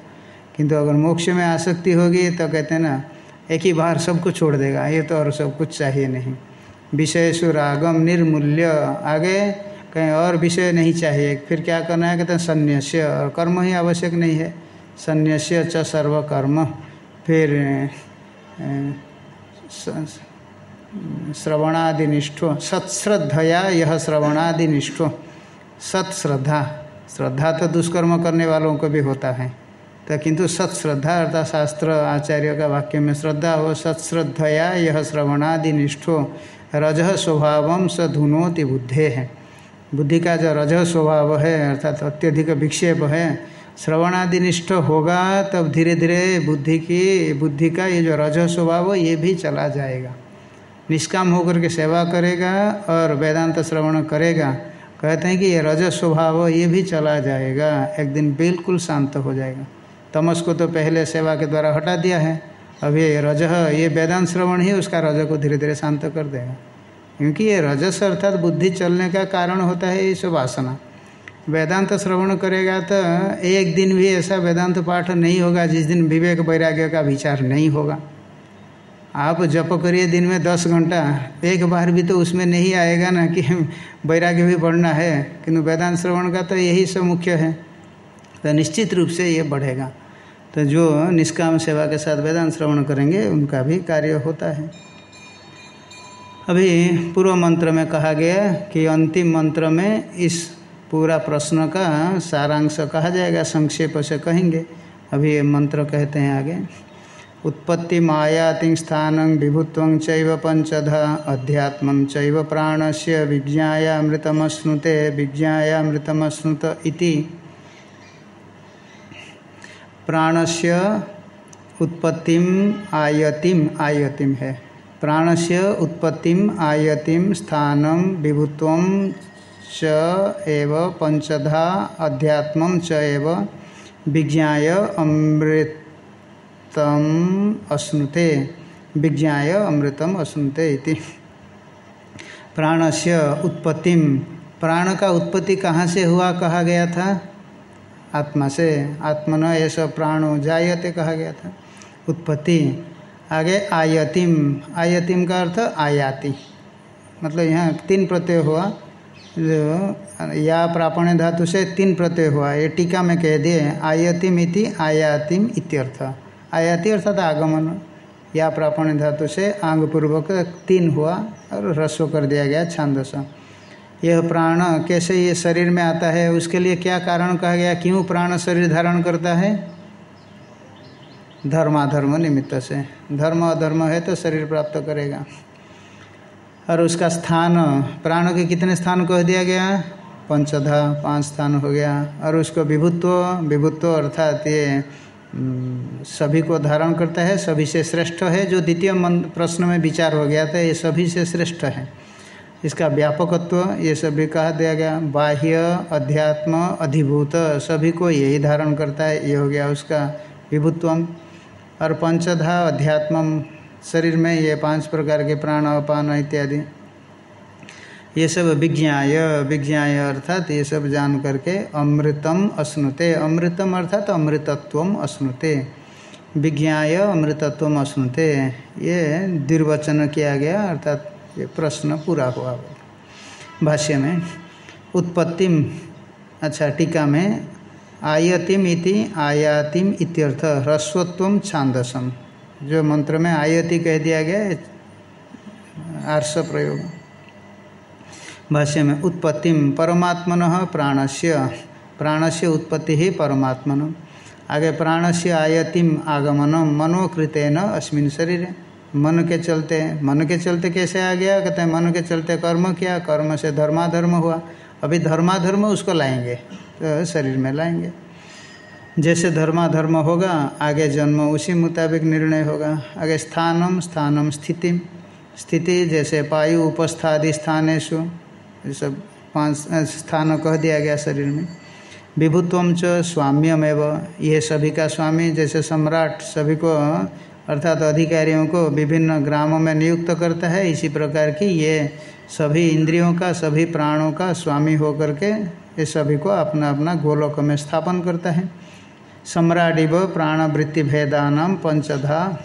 किंतु अगर मोक्ष में आसक्ति होगी तो कहते हैं ना एक ही बार सब कुछ छोड़ देगा, ये तो और सब कुछ चाहिए नहीं। विषय सुरागम निर्मूल्य, आगे कहीं और विषय नहीं चाहिए। फिर क्या करना है? कहते हैं संन्यास्य और कर्म ही आवश्यक नहीं है। संन्यास्य च सर्वकर्म। फिर श्रवणादिनिष्ठो। सत्श्रद्धया यह श्रवणादिनिष्ठो। सत्श्रद्धा। श्रद्धा तो दुष्कर्म करने वालों को भी होता है। तो किंतु सत्श्रद्धा अर्थात शास्त्र आचार्य का वाक्य में श्रद्धा हो, सत्श्रद्धया यह श्रवणादिनिष्ठो, रज स्वभाव स धुनोति बुद्धे। है बुद्धि का जो रज स्वभाव है, अर्थात अत्यधिक विक्षेप है। श्रवणादिनिष्ठ होगा, तब धीरे धीरे बुद्धि की, बुद्धि का ये जो रज स्वभाव ये भी चला जाएगा। निष्काम होकर के सेवा करेगा और वेदांत श्रवण करेगा। कहते हैं कि ये रज स्वभाव ये भी चला जाएगा। एक दिन बिल्कुल शांत हो जाएगा। तमस को तो पहले सेवा के द्वारा हटा दिया है। अभी ये रज ये वेदांत श्रवण ही उसका रज को धीरे धीरे शांत कर देगा। क्योंकि ये रजस अर्थात बुद्धि चलने का कारण होता है ये सब वासना। वेदांत श्रवण करेगा तो एक दिन भी ऐसा वेदांत पाठ नहीं होगा, जिस दिन विवेक वैराग्य का विचार नहीं होगा। आप जप करिए दिन में दस घंटा, एक बार भी तो उसमें नहीं आएगा ना कि वैराग्य भी बढ़ना है। किंतु वेदांत श्रवण का तो यही सब मुख्य है। तो निश्चित रूप से ये बढ़ेगा। तो जो निष्काम सेवा के साथ वेदांत श्रवण करेंगे, उनका भी कार्य होता है। अभी पूर्व मंत्र में कहा गया कि अंतिम मंत्र में इस पूरा प्रश्न का सारांश कहा जाएगा, संक्षेप से कहेंगे। अभी ये मंत्र कहते हैं आगे। उत्पत्ति मायाति स्थान विभुत्व चैव पंचधा, अध्यात्म चैव प्राण से विज्ञायामृतमश्नुते, विज्ञायामृतमश्नुत इति। प्राणस्य उत्पत्तिम आयतिम आयतिम है। प्राणस्य उत्पत्तिम, आयतिम स्थानम विभुत्व च एव पंचधा अध्यात्म च एव विज्ञाय अमृतम अश्नुते। विज्ञाय अमृतम अश्नुते प्राणस्य उत्पत्तिम। प्राण का उत्पत्ति कहाँ से हुआ कहा गया था? आत्मा से आत्मन ऐसा प्राणो, जायते कहा गया था। उत्पत्ति, आगे आयतिम आयतिम का अर्थ आयाति। मतलब यहाँ तीन प्रत्यय हुआ। जो या प्रापण धातु से तीन प्रत्यय हुआ। ये टीका में कह दिए, आयतिम इति आयातिम इत्यर्थ। आयाति अर्थात आगमन। या प्रापण धातु से आंग पूर्वक तीन हुआ और रस्व कर दिया गया छांदस। यह प्राण कैसे ये शरीर में आता है? उसके लिए क्या कारण कहा गया? क्यों प्राण शरीर धारण करता है? धर्माधर्म निमित्त से। धर्म अधर्म है तो शरीर प्राप्त करेगा। और उसका स्थान, प्राण के कितने स्थान कह दिया गया? पंचधा, पाँच स्थान हो गया। और उसको विभुत्व विभुत्व अर्थात ये सभी को धारण करता है, सभी से श्रेष्ठ है, जो द्वितीय प्रश्न में विचार हो गया था, ये सभी से श्रेष्ठ है। इसका व्यापकत्व ये सभी कहा दिया गया। बाह्य, अध्यात्म, अधिभूत, सभी को यही धारण करता है, ये हो गया उसका विभुत्वम। और पंचधा अध्यात्म शरीर में ये पाँच प्रकार के प्राण, अपान इत्यादि। ये सब विज्ञाय विज्ञाय अर्थात ये सब जान करके अमृतम अश्नुते। अमृतम अर्थात अमृतत्व अश्नुते। विज्ञाय अमृतत्व अश्नुते। ये दुर्वचन किया गया, अर्थात ये प्रश्न पूरा हुआ भाष्य में उत्पत्तिम अच्छा टीका में, आयतिम इति आयातिम इत्यर्थ, ह्रस्वत्व छांदसम जो मंत्र में आयति कह दिया गया आर्ष प्रयोग। भाष्य में उत्पत्तिम परमात्मन प्राणस्य प्राणस्य उत्पत्ति ही परमात्मन आगे, प्राणस्य आयतिम आगमनम मनोकृतेन अस्मिन शरीर। मन के चलते, मन के चलते कैसे आ गया? कहते हैं, मन के चलते कर्म किया, कर्म से धर्माधर्म हुआ। अभी धर्माधर्म उसको लाएँगे तो शरीर में लाएँगे। जैसे धर्माधर्म होगा, आगे जन्म उसी मुताबिक निर्णय होगा। आगे स्थानम स्थानम स्थिति स्थिति जैसे पायु, उपस्थादि स्थानेशु ये सब पाँच स्थान कह दिया गया शरीर में। विभुत्व च स्वाम्यम एवं ये सभी का स्वामी, जैसे सम्राट, सभी को अर्थात अधिकारियों को विभिन्न ग्रामों में नियुक्त करता है। इसी प्रकार की ये सभी इंद्रियों का, सभी प्राणों का स्वामी होकर के ये सभी को अपना अपना गोलोक में स्थापन करता है। सम्राट सम्राडिव प्राणवृत्ति भेदान पंचधा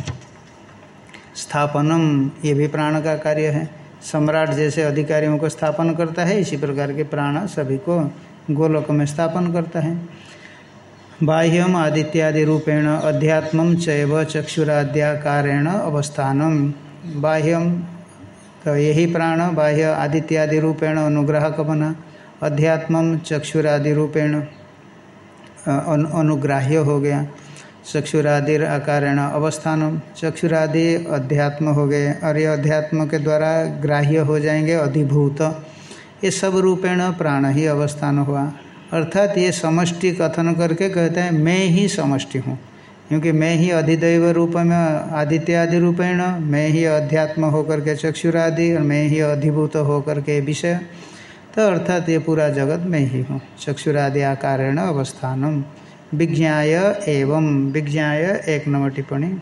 स्थापनम, ये भी प्राण का कार्य है। सम्राट जैसे अधिकारियों को स्थापन करता है। इसी प्रकार के प्राण सभी को गोलोक में स्थापन करता है। बाह्यम आदित्यादि रूपेण अध्यात्म चैव चक्षुराद्याकारेण अवस्थानम। बाह्यम तो यही प्राण, बाह्य आदित्यादि रूपेण अनुग्राहक बना अध्यात्म चक्षुरादि रूपेण अनुग्राह्य हो गया। चक्षुरादि आकारेण अवस्थानम। चक्षुरादि अध्यात्म हो गए। और ये अध्यात्म के द्वारा ग्राह्य हो जाएँगे अधिभूत। ये सब रूपेण प्राण ही अवस्थान हुआ। अर्थात ये समष्टि कथन करके कहते हैं, मैं ही समष्टि हूँ। क्योंकि मैं ही अधिदैव रूप में आदित्य आदि रूपेण, मैं ही अध्यात्म होकर के चक्षुरादि, और मैं ही अधिभूत होकर के विषय। तो अर्थात ये पूरा जगत मैं ही हूँ। चक्षुरादि आकारेण अवस्थानम। विज्ञाय एवं, विज्ञाय एक नंबर टिप्पणी।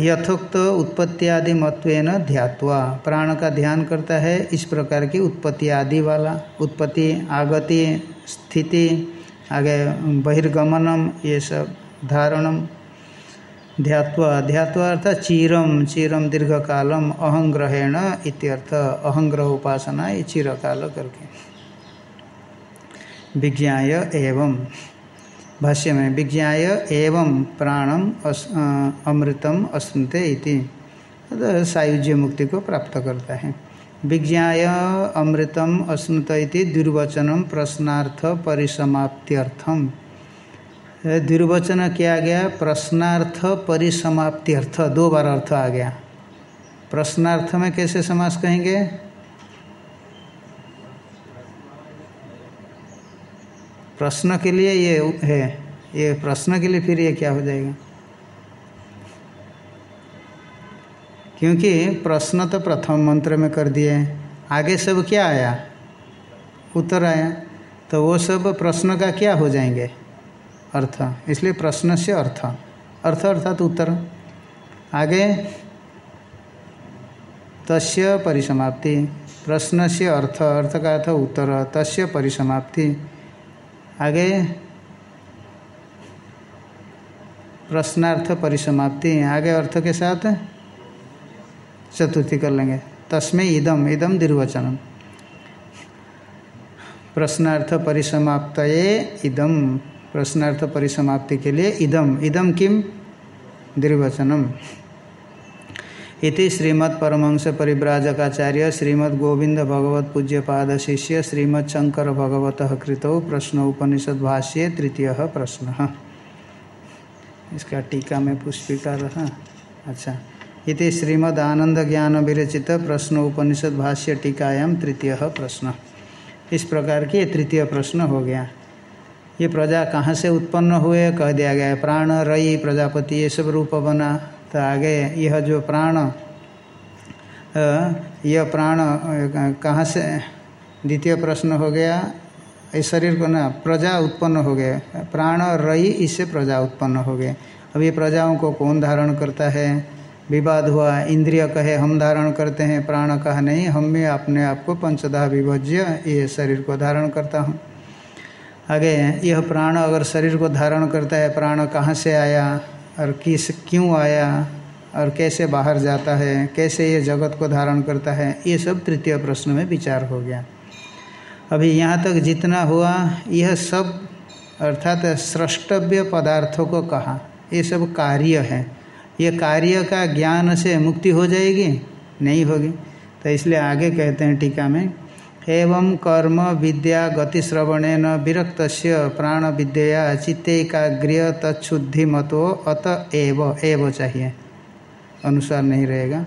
यथोक्त उत्पत्ति मत्वेन ध्यात्वा। प्राण का ध्यान करता है इस प्रकार की उत्पत्ति आदि वाला, उत्पत्ति, आगति, स्थिति, आगे बहिर्गमनम, ये सब धारणम। ध्यात्वा ध्यात्वा अर्थात चीरम चीरम दीर्घ कालम अहंग्रहेण इत्यर्थ, अहंग्रह उपासना ये चिरकाल करके। विज्ञाय एवं। भाष्य में विज्ञाय एवं प्राणम अस, अमृतम अस्मते इति। तो सायुज्य मुक्ति को प्राप्त करता है। विज्ञाय अमृतम अस्मृत इति दुर्वचनम प्रश्नार्थ परिसमाप्त्यर्थम। दुर्वचन किया गया? प्रश्नार्थ परिसमाप्त्यर्थ। दो बार अर्थ आ गया। प्रश्नार्थ में कैसे समास कहेंगे? प्रश्न के लिए ये है। ये प्रश्न के लिए फिर ये क्या हो जाएगा? क्योंकि प्रश्न तो प्रथम मंत्र में कर दिए आगे सब क्या आया? उत्तर आया। तो वो सब प्रश्न का क्या हो जाएँगे? अर्थ। इसलिए प्रश्न से अर्थ। अर्थ अर्थात उत्तर। आगे। तस्य परिसमाप्ति। प्रश्न से अर्थ। अर्थ का अर्थ उत्तर। तस्य परिसमाप्ति। आगे प्रश्नार्थ परिसमाप्ति आगे अर्थ के साथ चतुर्थी कर लेंगे। तस्में इदम इदम निर्वचनम प्रश्नार्थ परिसमाप्त इदम। प्रश्नार्थ परिसमाप्ति के लिए इदम। इदम किम? निर्वचनम इति श्रीमद् परमंश परिव्राजकाचार्य श्रीमद् गोविंद भगवत पूज्य पाद शिष्य श्रीमद् शंकर भगवत कृतौ प्रश्न उपनिषद भाष्ये तृतीय प्रश्न। इसका टीका में पुष्पिका रहा। अच्छा। इति श्रीमद् आनंद ज्ञान विरचित प्रश्न उपनिषद भाष्य टीकायाम तृतीय प्रश्न। इस प्रकार की तृतीय प्रश्न हो गया। ये प्रजा कहाँ से उत्पन्न हुए कह दिया गया। प्राण, रई, प्रजापति, ये सब रूप बना। तो आगे यह जो प्राण यह प्राण कहाँ से द्वितीय प्रश्न हो गया? इस शरीर को ना प्रजा उत्पन्न हो गए प्राण रही इससे प्रजा उत्पन्न हो गए। अब ये प्रजाओं को कौन धारण करता है? विवाद हुआ, इंद्रिय कहे, हम धारण करते हैं, प्राण कहा, नहीं, हम भी अपने आप को पंचदा विभज्य ये शरीर को धारण करता हूँ। आगे, यह प्राण अगर शरीर को धारण करता है, प्राण कहाँ से आया? और किस, क्यों आया और कैसे बाहर जाता है, कैसे ये जगत को धारण करता है, ये सब तृतीय प्रश्न में विचार हो गया। अभी यहाँ तक जितना हुआ, यह सब अर्थात स्रष्टव्य पदार्थों को कहा। ये सब कार्य है। ये कार्य का ज्ञान से मुक्ति हो जाएगी? नहीं होगी। तो इसलिए आगे कहते हैं टीका में एवं कर्म विद्या गतिश्रवणेन विरक्त प्राण विद्या चित्तेकाग्र्य तत्शुद्धि मतो अत एव एव चाहिए। अनुसार नहीं रहेगा।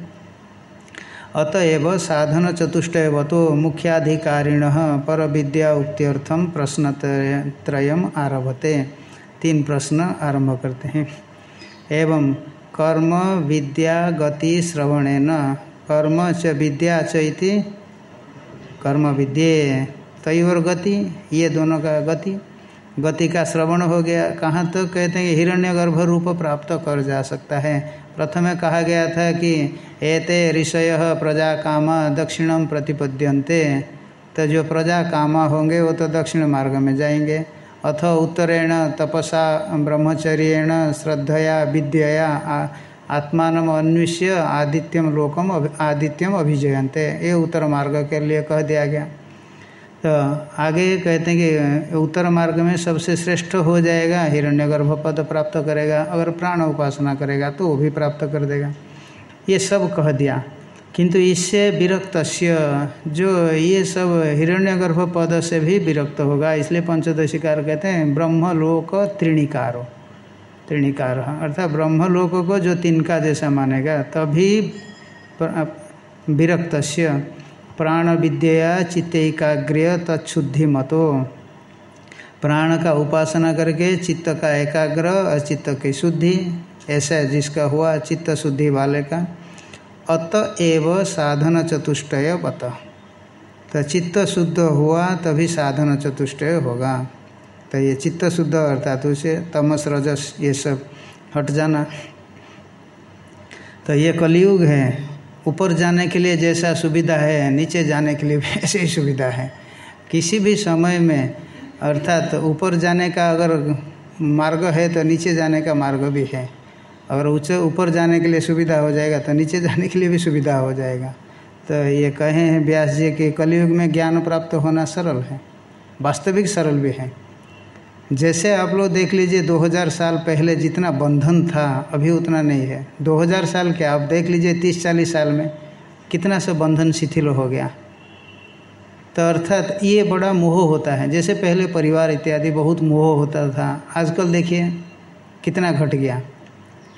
अतएव साधन चतुष्टयवतो मुख्याधिकारिण पर विद्या उक्त्यर्थम प्रश्न आरभते। तीन प्रश्न आरंभ करते हैं। एवं कर्म विद्या गति श्रवणेन कर्म च विद्या च कर्म विद्ये और गति, ये दोनों का गति। गति का श्रवण हो गया। कहाँ तो कहते हैं हिरण्य गर्भ रूप प्राप्त कर जा सकता है। प्रथम कहा गया था कि एते ऋषय प्रजा काम दक्षिणम प्रतिपद्यन्ते। तो जो प्रजा कामा होंगे, वो तो दक्षिण मार्ग में जाएँगे। अथ उत्तरेण तपसा ब्रह्मचर्येण श्रद्धया विद्यया आत्मान अन्विष्य आदित्यम लोकम आदित्यम अभिजयंते ये उत्तर मार्ग के लिए कह दिया गया। तो आगे कहते हैं कि उत्तर मार्ग में सबसे श्रेष्ठ हो जाएगा, हिरण्यगर्भ पद प्राप्त करेगा, अगर प्राण उपासना करेगा तो वो भी प्राप्त कर देगा। ये सब कह दिया। किंतु इससे विरक्त जो ये सब हिरण्यगर्भ पद से भी विरक्त होगा, इसलिए पंचदशिकार कहते हैं ब्रह्मलोक त्रिणिकारो। त्रिणिकार। अर्थात ब्रह्मलोक को जो तिनका जैसा मानेगा, तभी विरक्त प्राण विद्या चित्त एकाग्र्य तत्शुद्धि मतो प्राण का उपासना करके चित्त का एकाग्र और चित्त की शुद्धि, ऐसा जिसका हुआ चित्त शुद्धि वाले का, अत एव साधन चतुष्टय बत तो चित्त शुद्ध हुआ तभी साधन चतुष्टय होगा। तो ये चित्त शुद्ध अर्थात उसे तमस, रजस, ये सब हट जाना। तो ये कलयुग है। ऊपर जाने के लिए जैसा सुविधा है, नीचे जाने के लिए भी ऐसी सुविधा है। किसी भी समय में, अर्थात ऊपर जाने का अगर मार्ग है तो नीचे जाने का मार्ग भी है। अगर ऊँचे ऊपर जाने के लिए सुविधा हो जाएगा तो नीचे जाने के लिए भी सुविधा हो जाएगा। तो ये कहे हैं व्यास जी कि कलयुग में ज्ञान प्राप्त होना सरल है। वास्तविक सरल भी है। जैसे आप लोग देख लीजिए 2000 साल पहले जितना बंधन था, अभी उतना नहीं है। 2000 साल क्या आप देख लीजिए 30-40 साल में कितना सा बंधन शिथिल हो गया। तो अर्थात ये बड़ा मोह होता है। जैसे पहले परिवार इत्यादि बहुत मोह होता था, आजकल देखिए कितना घट गया।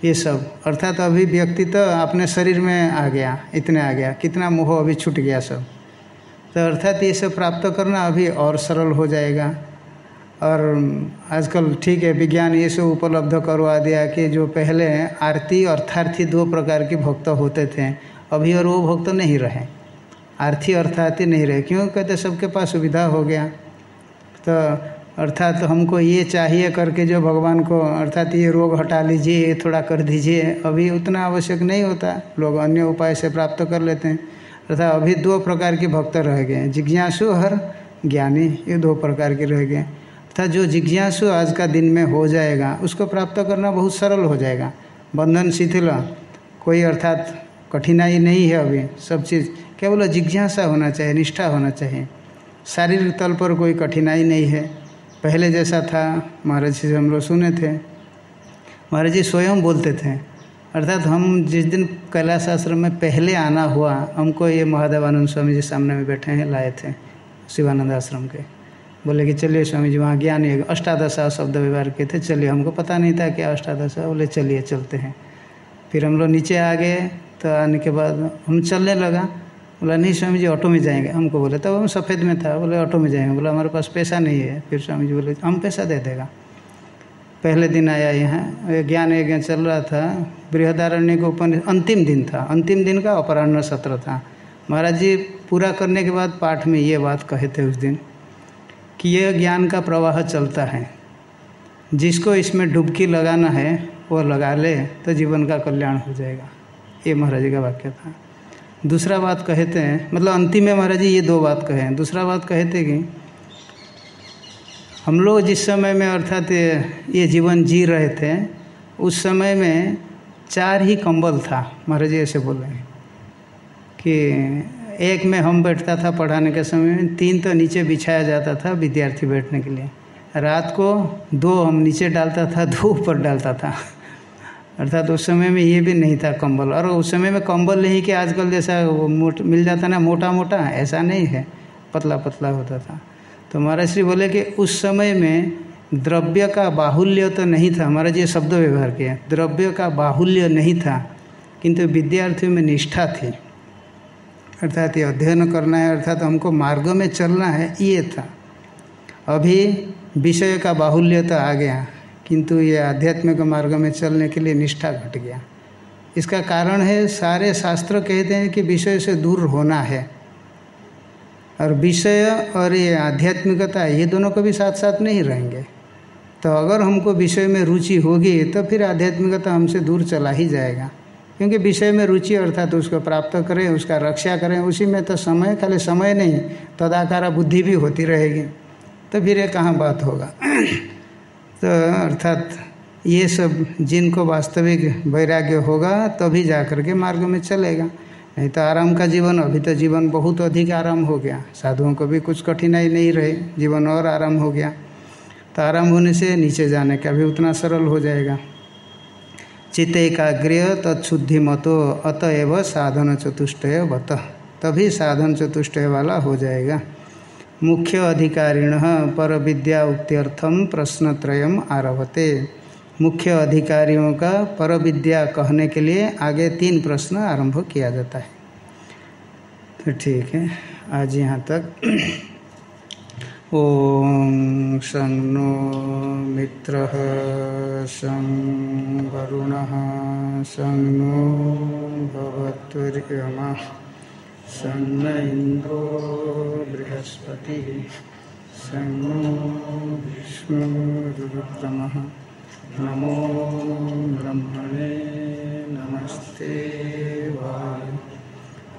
ये सब। अर्थात अभी व्यक्ति तो अपने शरीर में आ गया, इतने आ गया, कितना मोह अभी छूट गया सब। तो अर्थात ये सब प्राप्त करना अभी और सरल हो जाएगा। और आजकल ठीक है, विज्ञान ये सब उपलब्ध करवा दिया कि जो पहले आरती अर्थार्थी दो प्रकार के भक्त होते थे, अभी और वो भक्त नहीं रहे। आर्थी अर्थार्थी नहीं रहे। क्यों? कहते सबके पास सुविधा हो गया। तो अर्थात तो हमको ये चाहिए करके जो भगवान को, अर्थात ये रोग हटा लीजिए, ये थोड़ा कर दीजिए, अभी उतना आवश्यक नहीं होता। लोग अन्य उपाय से प्राप्त कर लेते हैं। अर्थात अभी दो प्रकार के भक्त रह गए जिज्ञासु और ज्ञानी, ये दो प्रकार के रह गए अर्थात जो जिज्ञासु आज का दिन में हो जाएगा, उसको प्राप्त करना बहुत सरल हो जाएगा। बंधन शिथिल, कोई अर्थात कठिनाई नहीं है अभी, सब चीज़ केवल जिज्ञासा होना चाहिए, निष्ठा होना चाहिए। शारीरिक तल पर कोई कठिनाई नहीं है। पहले जैसा था, महाराज जी से हम लोग सुने थे। महाराज जी स्वयं बोलते थे, अर्थात हम जिस दिन कैलाश आश्रम में पहले आना हुआ, हमको ये महादेवानंद स्वामी जी सामने में बैठे हैं, लाए थे शिवानंद आश्रम के। बोले कि चलिए स्वामी जी वहाँ ज्ञान अष्टादशा शब्द व्यवहार किए थे, चलिए, हमको पता नहीं था क्या अष्टादशा, बोले चलिए, चलते हैं। फिर हम लोग नीचे आ गए तो आने के बाद हम चलने लगा। बोला, नहीं स्वामी जी ऑटो में जाएँगे। हमको बोले, तब हम सफ़ेद में था। बोले, ऑटो में जाएँगे। बोला, हमारे पास पैसा नहीं है। फिर स्वामी जी बोले, हम पैसा दे देगा। पहले दिन आया यहाँ ज्ञान यज्ञ चल रहा था, बृहदारण्य के ऊपर अंतिम दिन था। अंतिम दिन का अपराह्न सत्र था। महाराज जी, पूरा करने के बाद पाठ में ये बात कहे थे उस दिन। कि यह ज्ञान का प्रवाह चलता है। जिसको इसमें डुबकी लगाना है, वो लगा ले तो जीवन का कल्याण हो जाएगा। ये महाराज जी का वाक्य था। दूसरा बात कहते हैं मतलब अंतिम में महाराज जी ये दो बात कहे दूसरा बात कहते कि हम लोग जिस समय में अर्थात ये जीवन जी रहे थे, उस समय में चार ही कंबल था। महाराज जी ऐसे बोल कि एक में हम बैठता था पढ़ाने के समय में, तीन तो नीचे बिछाया जाता था विद्यार्थी बैठने के लिए। रात को दो हम नीचे डालता था, दो ऊपर डालता था। अर्थात उस समय में ये भी नहीं था कंबल। और उस समय में कंबल नहीं कि आजकल जैसा मोट, मिल जाता ना मोटा मोटा ऐसा नहीं है। पतला पतला होता था। तो महाराज श्री बोले कि उस समय में द्रव्य का बाहुल्य तो नहीं था। हमारा जो शब्द व्यवहार किया। द्रव्य का बाहुल्य नहीं था, किंतु विद्यार्थियों में निष्ठा थी। अर्थात ये अध्ययन करना है, अर्थात हमको मार्ग में चलना है, ये था। अभी विषय का बाहुल्य तो आ गया, किंतु ये आध्यात्मिक मार्ग में चलने के लिए निष्ठा घट गया। इसका कारण है, सारे शास्त्र कहते हैं कि विषय से दूर होना है। और विषय और ये आध्यात्मिकता, ये दोनों कभी साथ साथ नहीं रहेंगे। तो अगर हमको विषय में रुचि होगी तो फिर आध्यात्मिकता हमसे दूर चला ही जाएगा। क्योंकि विषय में रुचि अर्थात तो उसको प्राप्त करें, उसका रक्षा करें, उसी में तो समय, खाली समय नहीं, तदाकारा बुद्धि भी होती रहेगी। तो फिर ये कहाँ बात होगा? तो अर्थात ये सब जिनको वास्तविक वैराग्य होगा, तभी जा कर के मार्ग में चलेगा। नहीं तो आराम का जीवन, अभी तो जीवन बहुत अधिक आराम हो गया। साधुओं को भी कुछ कठिनाई नहीं रहे, जीवन और आराम हो गया। तो आराम होने से नीचे जाने का भी उतना सरल हो जाएगा। चित्त एकाग्र्य तत्शुद्धि मतो अतएव साधन चतुष्टय बत तभी साधन चतुष्टय वाला हो जाएगा। मुख्य अधिकारिण पर विद्या उक्त्यर्थम प्रश्नत्रय आरभते। मुख्य अधिकारियों का पर विद्या कहने के लिए आगे तीन प्रश्न आरंभ किया जाता है। तो ठीक है, आज यहाँ तक ॐ शं नो मित्रः शं वरुणः शं नो भवत्वर्यमः शं न इन्द्रो बृहस्पतिः। शं नो नमो ब्रह्मणे नमस्ते वायु।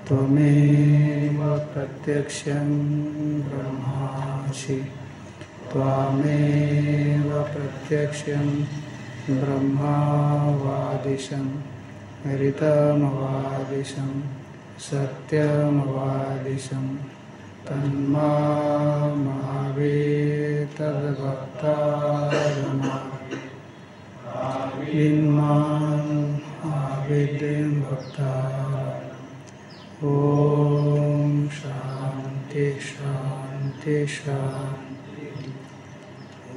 त्वमेव प्रत्यक्षं ब्रह्मासि त्वामेव प्रत्यक्षं ब्रह्मावादिशं ऋतमवादिशं सत्यमवादिशं तन्मावेतद्भक्तारमाविन्मान् आविद्यं भक्ता ॐ शान्ति शान्ति। तेषा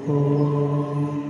ॐ